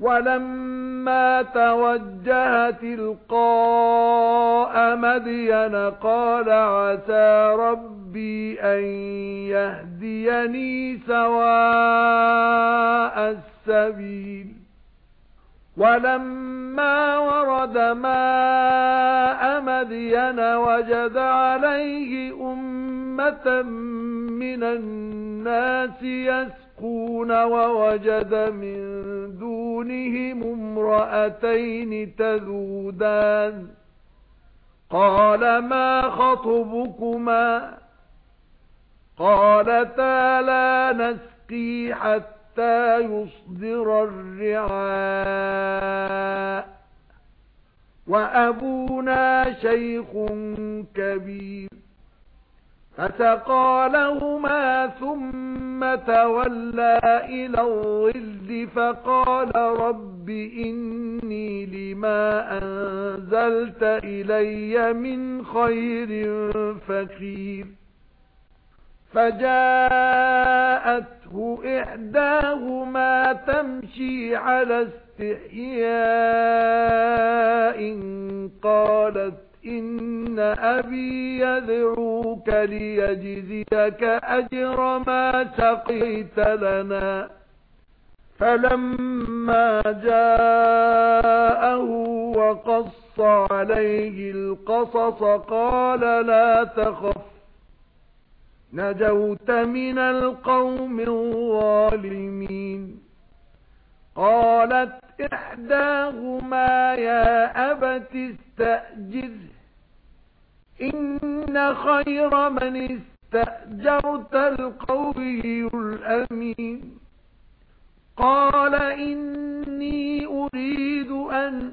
وَلَمَّا تَوَجَّهَ تِلْقَاءَ مَدْيَنَ قَالَ عَسَى رَبِّي أَن يَهْدِيَنِي سَوَاءَ السَّبِيلِ. وَلَمَّا وَرَدَ مَاءَ مَدْيَنَ وَجَدَ عَلَيْهِ أُمَّةً مِنَ النَّاسِ يَسْقُونَ وَوَجَدَ مِن دُونِهِمُ امْرَأَتَيْنِ تَذُودَانِ. قَالَ مَا خَطْبُكُمَا؟ قَالَتَا لَا نَسْقِي حَتَّى يُصْدِرَ الرِّعَاءُ. وَأَبُونَا شَيْخٌ كَبِيرٌ. فَسَقَى لَهُمَا ثُمَّ تَوَلَّى إِلَى الظِّلِّ فَقَالَ رَبِّ إِنِّي لِمَا أَنزَلْتَ إِلَيَّ مِنْ خَيْرٍ فَقِيرٌ فَجَاءَتْهُ إِحْدَاهُمَا تَمْشِي عَلَى اسْتِحْيَاءٍ. قَالَتْ إِنَّ أَبِي يَدْعُوكَ لِيَجْزِيَكَ أَجْرَ مَا سَقَيْتَ لَنَا. فَلَمَّا جَاءَهُ وَقَصَّ عَلَيْهِ الْقَصَصَ قَالَ لَا تَخَفْ نَجَوْتَ مِنَ الْقَوْمِ الظَّالِمِينَ. قَالَتْ إِحْدَاهُمَا يَا أَبَتِ اسْتَأْجِرْهُ إِنَّ خَيْرَ مَنِ اسْتَأْجَرْتَ الْقَوِيُّ الْأَمِينُ. قَالَ إِنِّي أُرِيدُ أَنْ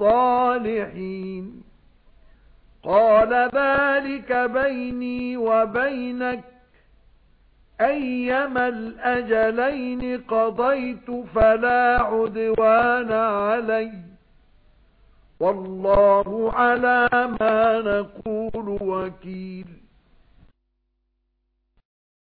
الصالحين. قال ذلك بيني وبينك. أيما الأجلين قضيت فلا عدوان علي. والله على ما نقول وكيل.